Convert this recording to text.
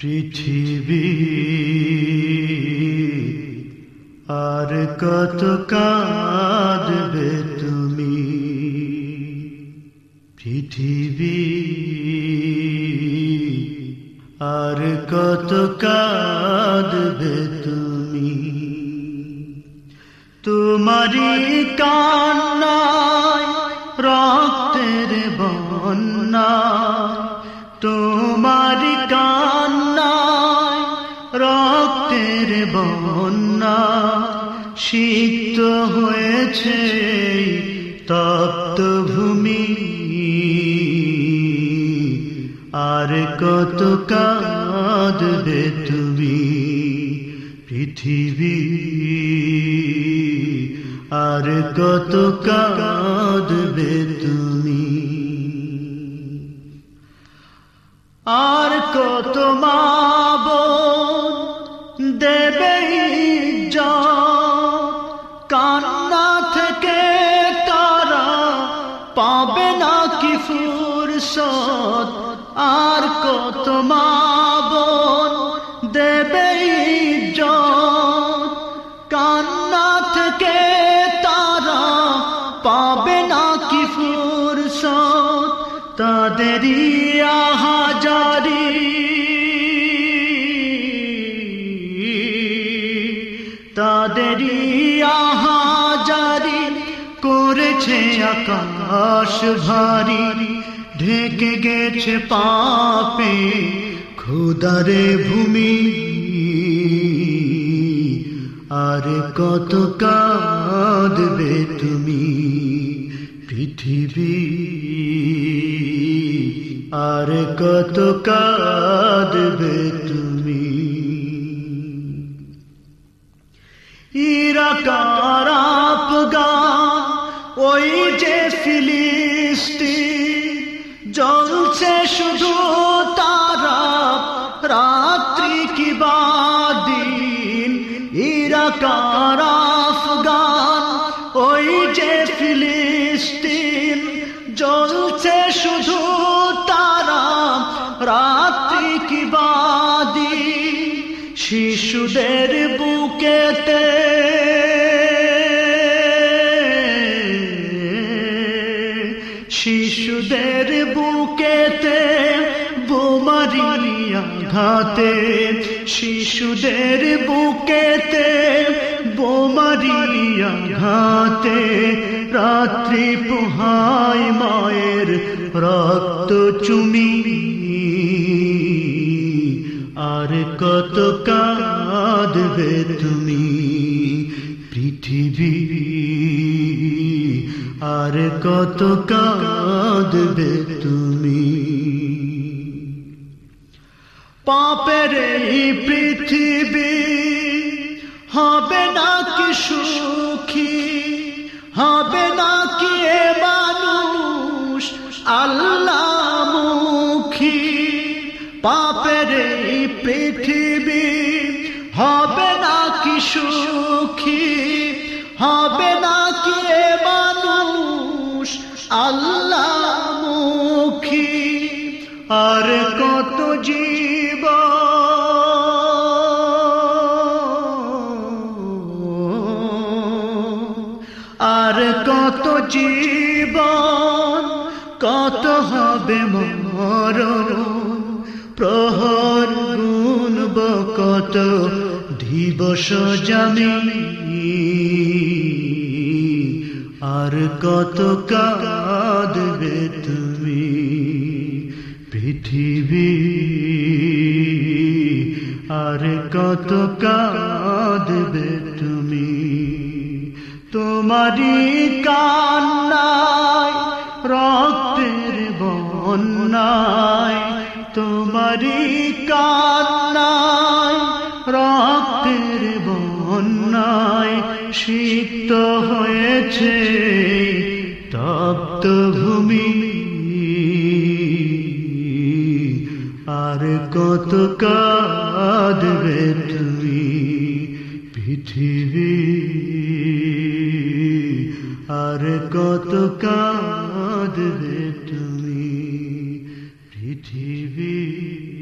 পৃথিবী। আর কত কাঁদবে তুমি? পৃথিবী। আর কত কাঁদবে তুমি? তোমারি কান্নায়, রক্তের বন্যা তোমারি কান্নায় রক্তের বন্যা সিক্ত হয়েছে তপ্ত ভূমি আর কত কাঁদবে তুমি পৃথিবী? আর কত কাঁদবে তুমি? আর কত মা থেকে তারা পাবে না কি ফুরসত। আর কত মা বোন দেবে কান্না তারা পাবে না কি ফুরসত। তাদেরই আহাজারি তাদেরই আহাজারি করেছে আকাশ ভারী, ঢেকে গেছে পাপে খুদারে ভূমি। আর কত কাঁদবে তুমি পৃথিবী? আর কত কাঁদবে তুমি ইরাকার আফগান ওই যে ফিলিস্তি জ্বলছে শুধু তারা রাত্রি কি বাদিন ইরাকার আফগান ওই যে ফিলিস্তিন জ্বলছে শুধু তারা রাত্রি কি বাদি শিশুদের বুকেতে শিশুদের বুকেতে বোমারি আঘাতে, শিশুদের বুকেতে বোমারি আঘাতে, রাত্রি পোহায় মায়ের রক্ত চুমি। আর কত কাঁদবে তুমি? কত কাঁদবে তুমি? পাপের এই পৃথিবী হবে না কি সুখী? হবে না কি মানুষ আল্লাহ মুখী পাপের এই পৃথিবী হবে না কি সুখী? হবে জীবন কত হবে মরণ? প্রহর গুনব কত দিবস জামি আর কত কাঁদবে তুমি পৃথিবী? আর কত কাঁদবে তুমি? তোমারি কান্নায়, রক্তের বন্যায়, তোমারি কান্নায়, রক্তের বন্যায় সিক্ত হয়েছে তপ্ত ভূমি। আর কত কাঁদবে তুমি পৃথিবী? কত কাঁদবে তুমি পৃথিবী।